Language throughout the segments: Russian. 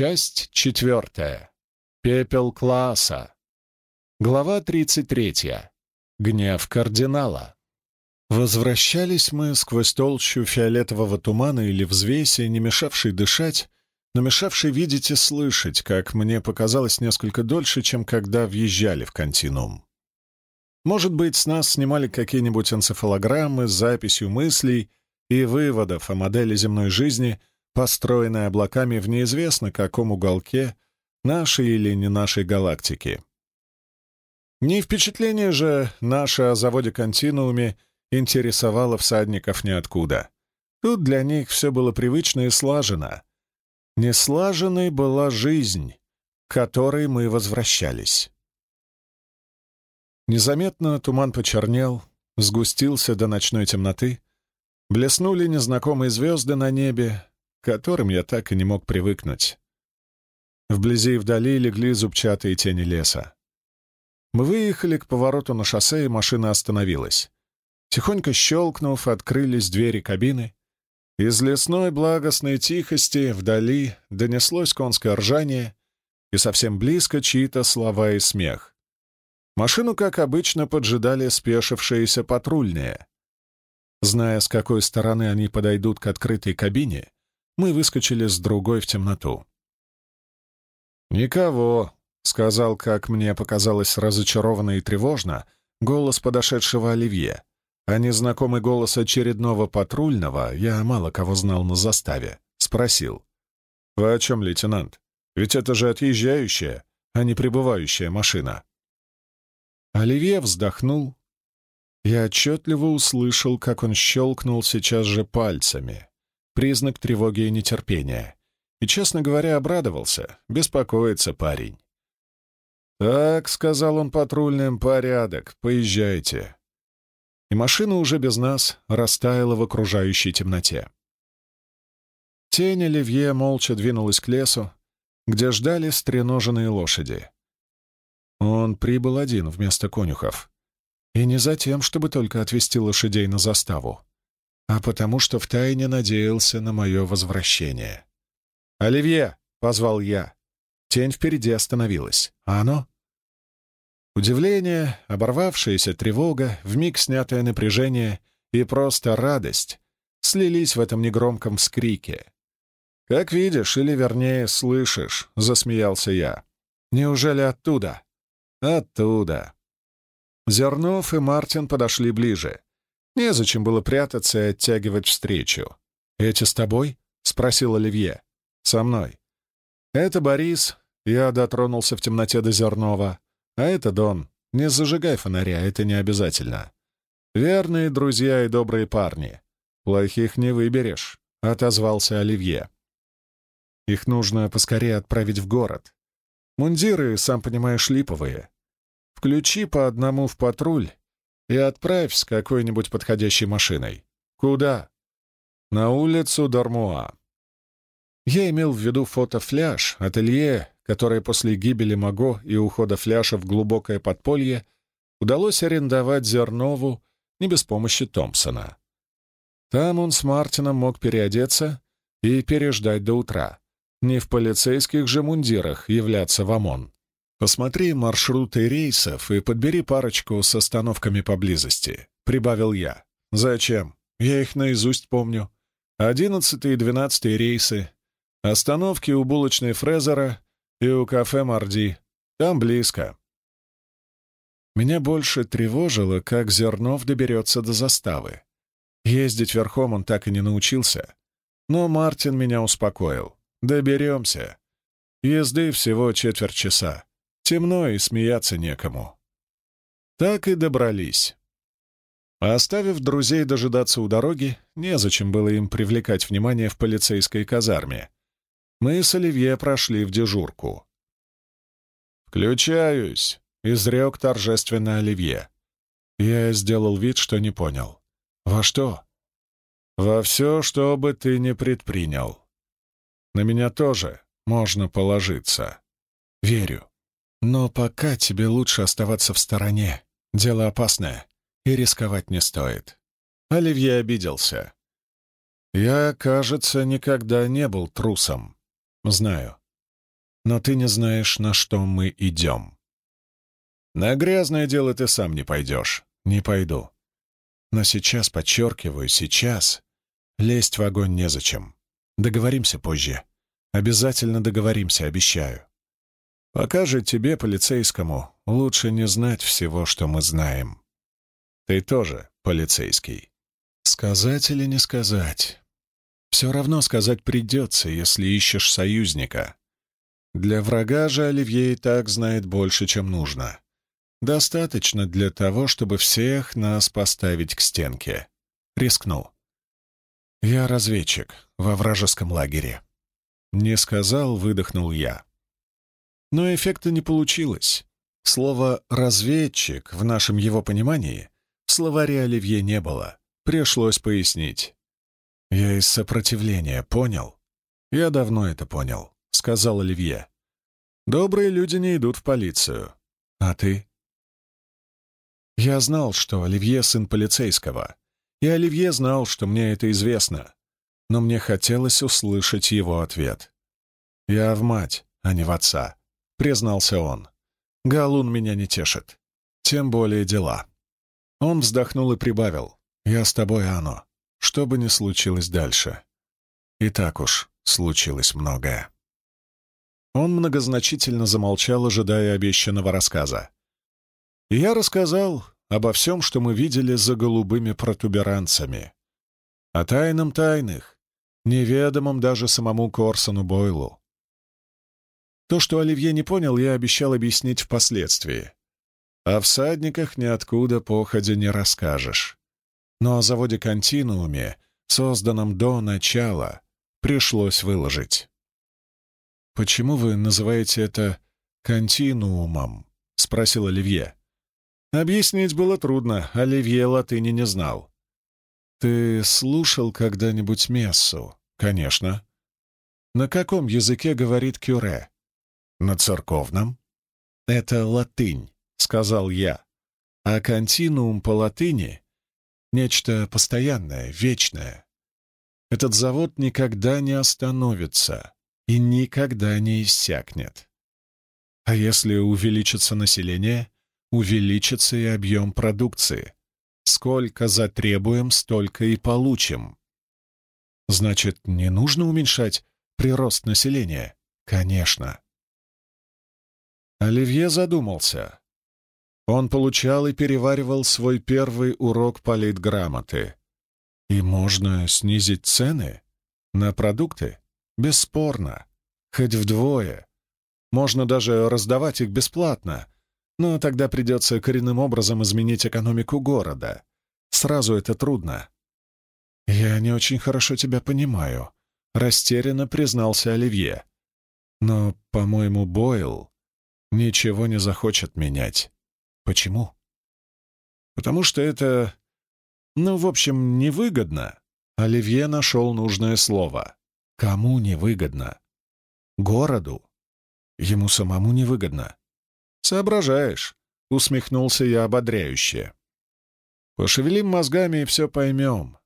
Часть четвертая. Пепел класса. Глава тридцать третья. Гнев кардинала. Возвращались мы сквозь толщу фиолетового тумана или взвеси, не мешавшей дышать, но мешавшей видеть и слышать, как мне показалось несколько дольше, чем когда въезжали в континуум. Может быть, с нас снимали какие-нибудь энцефалограммы с записью мыслей и выводов о модели земной жизни, построенной облаками в неизвестно каком уголке нашей или не нашей галактики. Не впечатление же наше о заводе континууме интересовало всадников ниоткуда. Тут для них все было привычно и слажено. Неслаженной была жизнь, к которой мы возвращались. Незаметно туман почернел, сгустился до ночной темноты, блеснули незнакомые звезды на небе, которым я так и не мог привыкнуть. Вблизи и вдали легли зубчатые тени леса. Мы выехали к повороту на шоссе, и машина остановилась. Тихонько щелкнув, открылись двери кабины. Из лесной благостной тихости вдали донеслось конское ржание и совсем близко чьи-то слова и смех. Машину, как обычно, поджидали спешившиеся патрульные. Зная, с какой стороны они подойдут к открытой кабине, мы выскочили с другой в темноту. «Никого», — сказал, как мне показалось разочарованно и тревожно, голос подошедшего Оливье, а незнакомый голос очередного патрульного, я мало кого знал на заставе, спросил. «Вы о чем, лейтенант? Ведь это же отъезжающая, а не прибывающая машина». Оливье вздохнул. Я отчетливо услышал, как он щелкнул сейчас же пальцами. Признак тревоги и нетерпения. И, честно говоря, обрадовался. Беспокоится парень. «Так», — сказал он патрульным, — «порядок, поезжайте». И машина уже без нас растаяла в окружающей темноте. Тень Оливье молча двинулась к лесу, где ждали стреноженные лошади. Он прибыл один вместо конюхов. И не за тем, чтобы только отвезти лошадей на заставу, а потому что втайне надеялся на мое возвращение. «Оливье!» — позвал я. Тень впереди остановилась. «А оно?» Удивление, оборвавшаяся тревога, вмиг снятое напряжение и просто радость слились в этом негромком вскрике. «Как видишь, или вернее слышишь», — засмеялся я. «Неужели оттуда?» Оттуда. Зернов и Мартин подошли ближе. Незачем было прятаться и оттягивать встречу. «Эти с тобой?» — спросил Оливье. «Со мной». «Это Борис». Я дотронулся в темноте до Зернова. «А это Дон. Не зажигай фонаря, это не обязательно. Верные друзья и добрые парни. Плохих не выберешь», — отозвался Оливье. «Их нужно поскорее отправить в город. Мундиры, сам понимаешь, липовые. Включи по одному в патруль и отправь с какой-нибудь подходящей машиной. Куда? На улицу Дармуа. Я имел в виду фотофляж, ателье, которое после гибели Маго и ухода фляша в глубокое подполье удалось арендовать Зернову не без помощи Томпсона. Там он с Мартином мог переодеться и переждать до утра. Не в полицейских же мундирах являться в ОМОН. Посмотри маршруты рейсов и подбери парочку с остановками поблизости», — прибавил я. «Зачем? Я их наизусть помню. Одиннадцатый и двенадцатый рейсы. Остановки у булочной Фрезера и у кафе Марди. Там близко». Меня больше тревожило, как Зернов доберется до заставы. Ездить верхом он так и не научился. Но Мартин меня успокоил. Доберемся. Езды всего четверть часа. Темно и смеяться некому. Так и добрались. оставив друзей дожидаться у дороги, незачем было им привлекать внимание в полицейской казарме. Мы с Оливье прошли в дежурку. «Включаюсь», — изрек торжественно Оливье. Я сделал вид, что не понял. «Во что?» «Во все, что бы ты не предпринял. На меня тоже можно положиться. Верю. Но пока тебе лучше оставаться в стороне. Дело опасное, и рисковать не стоит. Оливье обиделся. Я, кажется, никогда не был трусом. Знаю. но ты не знаешь, на что мы идем. На грязное дело ты сам не пойдешь. Не пойду. Но сейчас, подчеркиваю, сейчас лезть в огонь незачем. Договоримся позже. Обязательно договоримся, обещаю. Пока же тебе, полицейскому, лучше не знать всего, что мы знаем. Ты тоже полицейский. Сказать или не сказать? Все равно сказать придется, если ищешь союзника. Для врага же Оливье и так знает больше, чем нужно. Достаточно для того, чтобы всех нас поставить к стенке. Рискну. Я разведчик во вражеском лагере. Не сказал, выдохнул я. Но эффекта не получилось. Слово «разведчик» в нашем его понимании в словаре Оливье не было. Пришлось пояснить. «Я из сопротивления, понял?» «Я давно это понял», — сказал Оливье. «Добрые люди не идут в полицию. А ты?» Я знал, что Оливье сын полицейского, и Оливье знал, что мне это известно, но мне хотелось услышать его ответ. «Я в мать, а не в отца», — признался он. «Галун меня не тешит. Тем более дела». Он вздохнул и прибавил. «Я с тобой, Ано, что бы ни случилось дальше». И так уж случилось многое. Он многозначительно замолчал, ожидая обещанного рассказа. И я рассказал обо всем, что мы видели за голубыми протуберанцами. О тайном тайных, неведомом даже самому Корсону Бойлу. То, что Оливье не понял, я обещал объяснить впоследствии. О всадниках ниоткуда походя не расскажешь. Но о заводе «Континууме», созданном до начала, пришлось выложить. «Почему вы называете это «континуумом»?» — спросил Оливье. Объяснить было трудно, Оливье латыни не знал. «Ты слушал когда-нибудь мессу?» «Конечно». «На каком языке говорит Кюре?» «На церковном». «Это латынь», — сказал я. «А континуум по латыни — нечто постоянное, вечное. Этот завод никогда не остановится и никогда не иссякнет. А если увеличится население, увеличится и объем продукции. Сколько затребуем, столько и получим. Значит, не нужно уменьшать прирост населения? Конечно. Оливье задумался. Он получал и переваривал свой первый урок политграмоты. И можно снизить цены на продукты? Бесспорно. Хоть вдвое. Можно даже раздавать их бесплатно, но тогда придется коренным образом изменить экономику города. Сразу это трудно. «Я не очень хорошо тебя понимаю», — растерянно признался Оливье. «Но, по-моему, Бойл ничего не захочет менять. Почему?» «Потому что это... Ну, в общем, невыгодно». Оливье нашел нужное слово. «Кому невыгодно?» «Городу. Ему самому невыгодно. «Соображаешь», — усмехнулся я ободряюще. «Пошевелим мозгами и все поймем.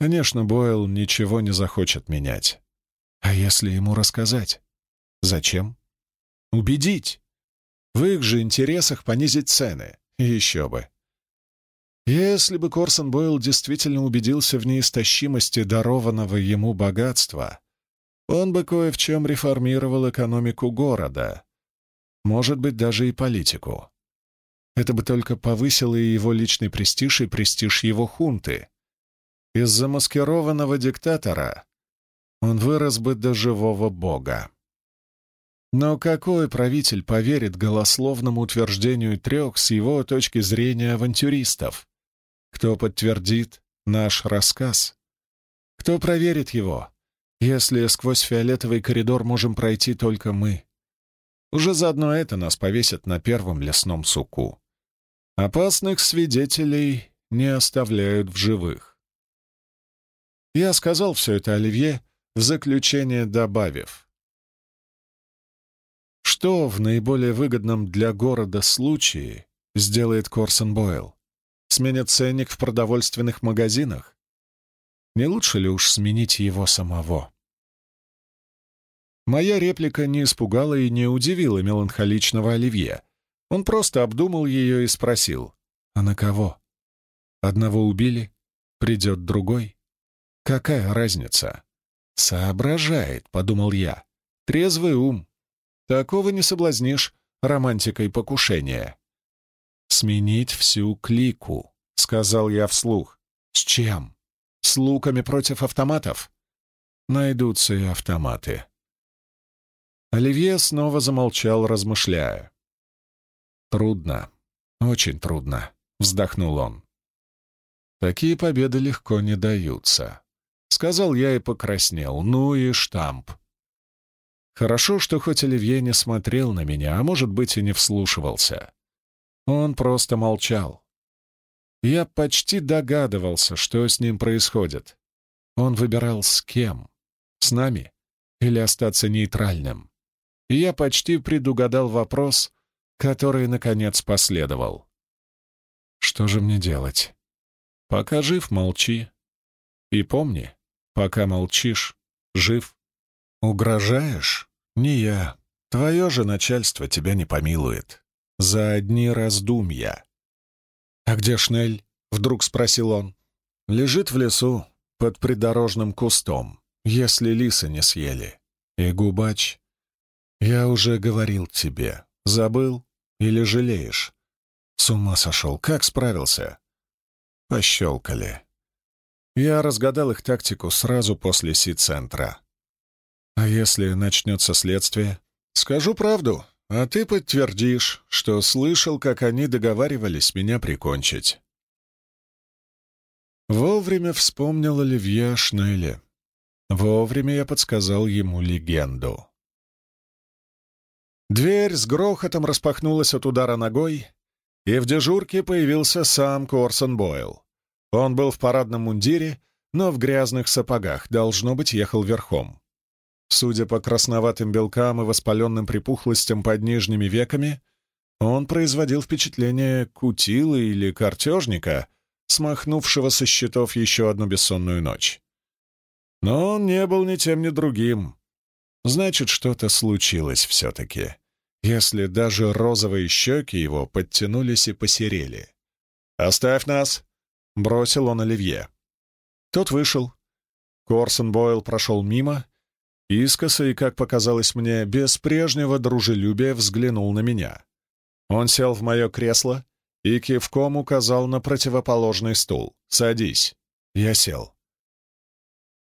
Конечно, Бойл ничего не захочет менять. А если ему рассказать? Зачем? Убедить. В их же интересах понизить цены. Еще бы. Если бы Корсон Бойл действительно убедился в неистощимости дарованного ему богатства, он бы кое в чем реформировал экономику города, может быть, даже и политику. Это бы только повысило и его личный престиж, и престиж его хунты. Из замаскированного диктатора он вырос бы до живого бога. Но какой правитель поверит голословному утверждению трех с его точки зрения авантюристов? Кто подтвердит наш рассказ? Кто проверит его, если сквозь фиолетовый коридор можем пройти только мы? Уже заодно это нас повесят на первом лесном суку. Опасных свидетелей не оставляют в живых. Я сказал все это Оливье, в заключение добавив. Что в наиболее выгодном для города случае сделает Корсон Бойл? Сменит ценник в продовольственных магазинах? Не лучше ли уж сменить его самого? Моя реплика не испугала и не удивила меланхоличного Оливье. Он просто обдумал ее и спросил, «А на кого? Одного убили, придет другой? Какая разница?» «Соображает», — подумал я. «Трезвый ум. Такого не соблазнишь романтикой покушения». «Сменить всю клику», — сказал я вслух. «С чем? С луками против автоматов?» «Найдутся и автоматы». Оливье снова замолчал, размышляя. «Трудно, очень трудно», — вздохнул он. «Такие победы легко не даются», — сказал я и покраснел. «Ну и штамп». Хорошо, что хоть Оливье не смотрел на меня, а, может быть, и не вслушивался. Он просто молчал. Я почти догадывался, что с ним происходит. Он выбирал с кем? С нами? Или остаться нейтральным? И я почти предугадал вопрос, который, наконец, последовал. Что же мне делать? Пока жив, молчи. И помни, пока молчишь, жив. Угрожаешь? Не я. Твое же начальство тебя не помилует. За одни раздумья. «А где Шнель?» — вдруг спросил он. «Лежит в лесу, под придорожным кустом, если лисы не съели. И губач. Я уже говорил тебе. Забыл? Или жалеешь? С ума сошел. Как справился? Пощелкали. Я разгадал их тактику сразу после Си-центра. А если начнется следствие? Скажу правду, а ты подтвердишь, что слышал, как они договаривались меня прикончить. Вовремя вспомнил Оливье Шнелле. Вовремя я подсказал ему легенду. Дверь с грохотом распахнулась от удара ногой, и в дежурке появился сам Корсон Бойл. Он был в парадном мундире, но в грязных сапогах, должно быть, ехал верхом. Судя по красноватым белкам и воспаленным припухлостям под нижними веками, он производил впечатление кутилы или картежника, смахнувшего со счетов еще одну бессонную ночь. Но он не был ни тем, ни другим. Значит, что-то случилось все-таки, если даже розовые щеки его подтянулись и посерели. «Оставь нас!» — бросил он Оливье. Тот вышел. Корсон Бойл прошел мимо, искоса и, как показалось мне, без прежнего дружелюбия взглянул на меня. Он сел в мое кресло и кивком указал на противоположный стул. «Садись». Я сел.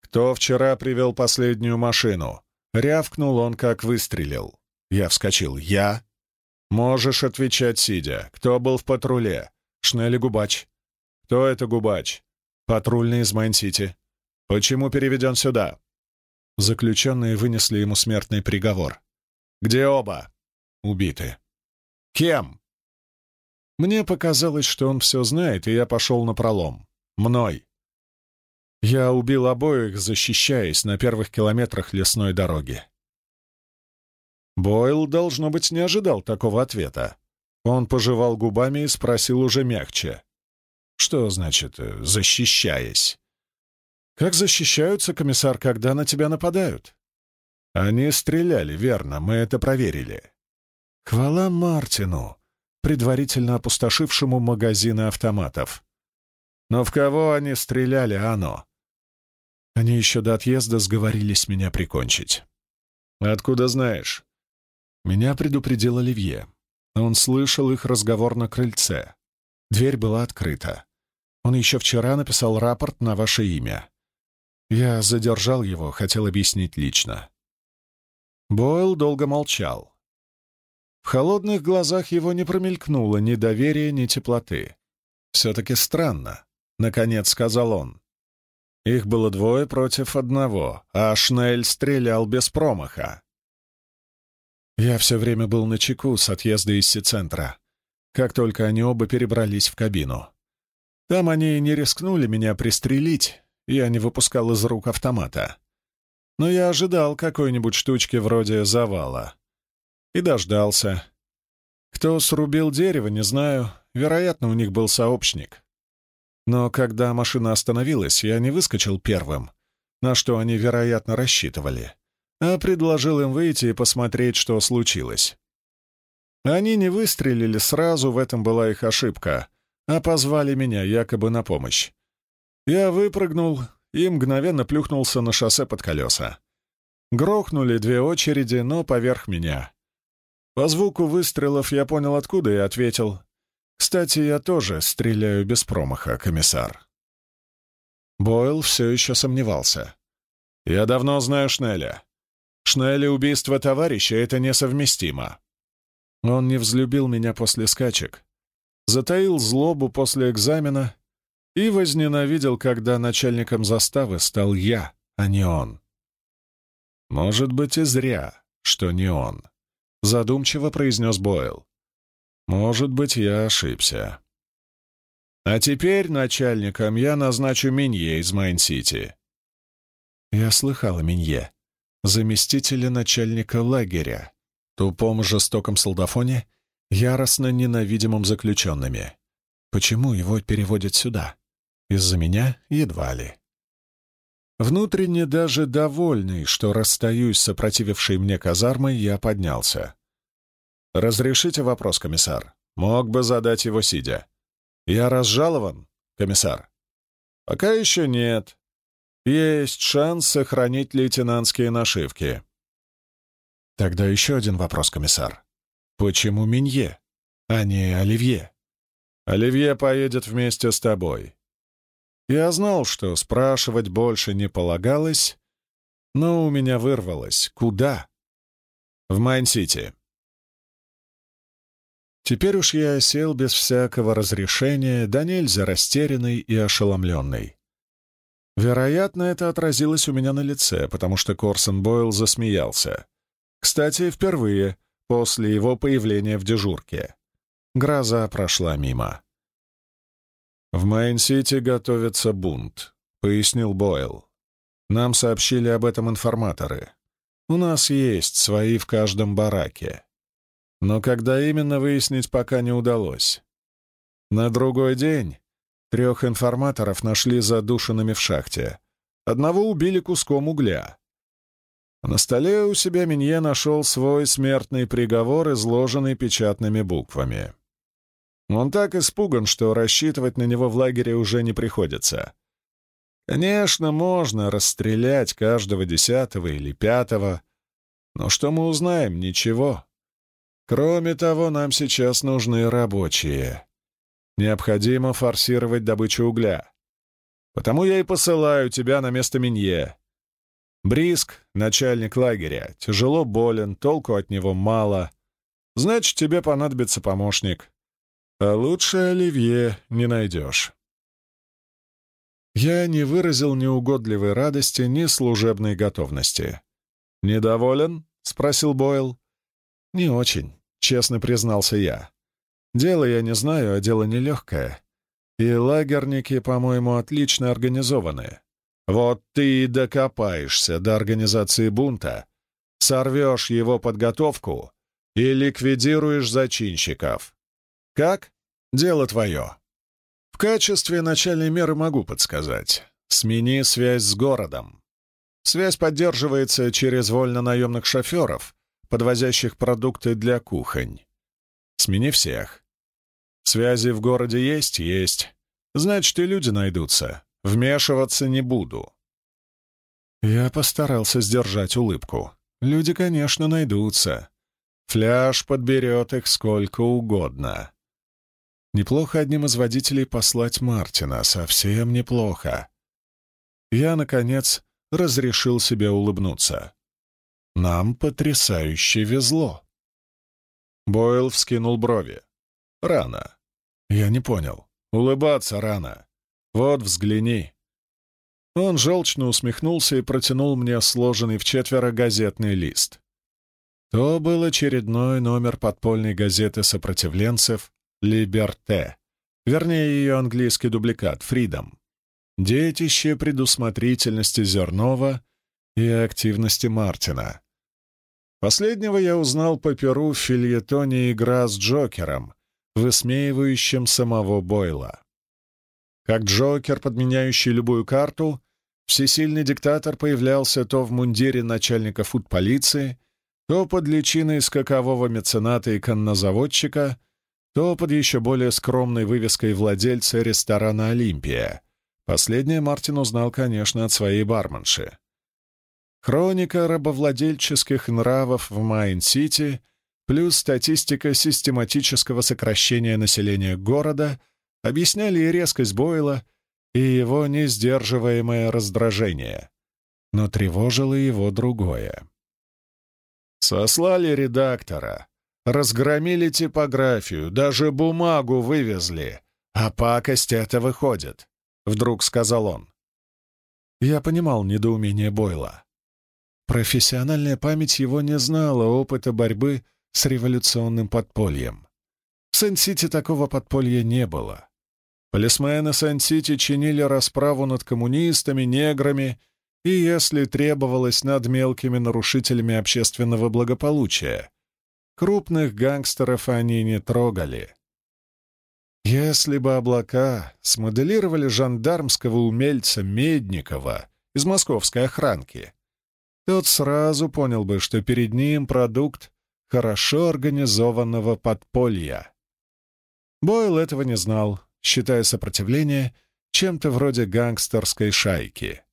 «Кто вчера привел последнюю машину?» Рявкнул он, как выстрелил. Я вскочил. «Я?» «Можешь отвечать, сидя. Кто был в патруле?» «Шнелль и Губач». «Кто это Губач?» «Патрульный из Майн-Сити». «Почему переведен сюда?» Заключенные вынесли ему смертный приговор. «Где оба?» «Убиты». «Кем?» Мне показалось, что он все знает, и я пошел на пролом. «Мной». Я убил обоих, защищаясь на первых километрах лесной дороги. Бойл, должно быть, не ожидал такого ответа. Он пожевал губами и спросил уже мягче. «Что значит «защищаясь»?» «Как защищаются, комиссар, когда на тебя нападают?» «Они стреляли, верно, мы это проверили». «Хвала Мартину, предварительно опустошившему магазины автоматов. Но в кого они стреляли, Ано? Они еще до отъезда сговорились меня прикончить. Откуда знаешь? Меня предупредил Оливье. Он слышал их разговор на крыльце. Дверь была открыта. Он еще вчера написал рапорт на ваше имя. Я задержал его, хотел объяснить лично. Бойл долго молчал. В холодных глазах его не промелькнуло ни доверия, ни теплоты. Все-таки странно. — наконец сказал он. Их было двое против одного, а Шнель стрелял без промаха. Я все время был на чеку с отъезда из Си-центра, как только они оба перебрались в кабину. Там они не рискнули меня пристрелить, я не выпускал из рук автомата. Но я ожидал какой-нибудь штучки вроде завала. И дождался. Кто срубил дерево, не знаю. Вероятно, у них был сообщник. Но когда машина остановилась, я не выскочил первым, на что они, вероятно, рассчитывали, а предложил им выйти и посмотреть, что случилось. Они не выстрелили сразу, в этом была их ошибка, а позвали меня якобы на помощь. Я выпрыгнул и мгновенно плюхнулся на шоссе под колеса. Грохнули две очереди, но поверх меня. По звуку выстрелов я понял, откуда, и ответил. «Кстати, я тоже стреляю без промаха, комиссар». Бойл все еще сомневался. «Я давно знаю Шнеля. Шнеля убийство товарища — это несовместимо. Он не взлюбил меня после скачек, затаил злобу после экзамена и возненавидел, когда начальником заставы стал я, а не он. Может быть, и зря, что не он. — задумчиво произнес Бойл. «Может быть, я ошибся. А теперь начальником я назначу Минье из Майн-Сити». Я о Минье, заместителя начальника лагеря, тупом жестоком солдафоне, яростно ненавидимым заключенными. Почему его переводят сюда? Из-за меня едва ли. Внутренне даже довольный, что расстаюсь с сопротивившей мне казармой, я поднялся. «Разрешите вопрос, комиссар? Мог бы задать его сидя. Я разжалован, комиссар?» «Пока еще нет. Есть шанс сохранить лейтенантские нашивки». «Тогда еще один вопрос, комиссар. Почему Минье, а не Оливье?» «Оливье поедет вместе с тобой. Я знал, что спрашивать больше не полагалось, но у меня вырвалось. Куда? В Майн-Сити. Теперь уж я сел без всякого разрешения, да нельзя растерянный и ошеломленный. Вероятно, это отразилось у меня на лице, потому что Корсон Бойл засмеялся. Кстати, впервые после его появления в дежурке. Гроза прошла мимо. «В Майн-Сити готовится бунт», — пояснил Бойл. «Нам сообщили об этом информаторы. У нас есть свои в каждом бараке. Но когда именно выяснить пока не удалось. На другой день трех информаторов нашли задушенными в шахте. Одного убили куском угля. На столе у себя Минье нашел свой смертный приговор, изложенный печатными буквами. Он так испуган, что рассчитывать на него в лагере уже не приходится. Конечно, можно расстрелять каждого десятого или пятого, но что мы узнаем? Ничего. Кроме того, нам сейчас нужны рабочие. Необходимо форсировать добычу угля. Потому я и посылаю тебя на место Минье. Бриск, начальник лагеря, тяжело болен, толку от него мало. Значит, тебе понадобится помощник. А лучше Оливье не найдешь. Я не выразил ни угодливой радости, ни служебной готовности. «Недоволен?» — спросил Бойл. «Не очень», — честно признался я. «Дело я не знаю, а дело нелегкое. И лагерники, по-моему, отлично организованы. Вот ты и докопаешься до организации бунта, сорвешь его подготовку и ликвидируешь зачинщиков. Как? Дело твое. В качестве начальной меры могу подсказать. Смени связь с городом. Связь поддерживается через вольно-наемных шоферов, подвозящих продукты для кухонь. Смени всех. Связи в городе есть? Есть. Значит, и люди найдутся. Вмешиваться не буду. Я постарался сдержать улыбку. Люди, конечно, найдутся. Фляж подберет их сколько угодно. Неплохо одним из водителей послать Мартина, совсем неплохо. Я, наконец, разрешил себе улыбнуться. Нам потрясающе везло. Бойл вскинул брови. Рано. Я не понял. Улыбаться рано. Вот взгляни. Он желчно усмехнулся и протянул мне сложенный в четверо газетный лист. То был очередной номер подпольной газеты сопротивленцев Либерте, вернее ее английский дубликат «Фридом», детище предусмотрительности Зернова и активности Мартина. Последнего я узнал по перу в фильетоне «Игра с Джокером», высмеивающим самого Бойла. Как Джокер, подменяющий любую карту, Всесильный диктатор появлялся то в мундире начальника фуд-полиции, то под личиной скакового мецената и коннозаводчика, то под еще более скромной вывеской владельца ресторана «Олимпия». Последнее Мартин узнал, конечно, от своей барменши. Хроника рабовладельческих нравов в Майн-Сити плюс статистика систематического сокращения населения города объясняли и резкость Бойла, и его несдерживаемое раздражение. Но тревожило его другое. Сослали редактора, разгромили типографию, даже бумагу вывезли, а пакость это выходит, — вдруг сказал он. Я понимал недоумение Бойла. Профессиональная память его не знала опыта борьбы с революционным подпольем. В Сен-Сити такого подполья не было. Полисмены Сен-Сити чинили расправу над коммунистами, неграми и, если требовалось, над мелкими нарушителями общественного благополучия. Крупных гангстеров они не трогали. Если бы облака смоделировали жандармского умельца Медникова из московской охранки, тот сразу понял бы, что перед ним продукт хорошо организованного подполья. Бойл этого не знал, считая сопротивление чем-то вроде гангстерской шайки.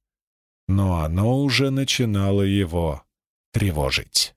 Но оно уже начинало его тревожить.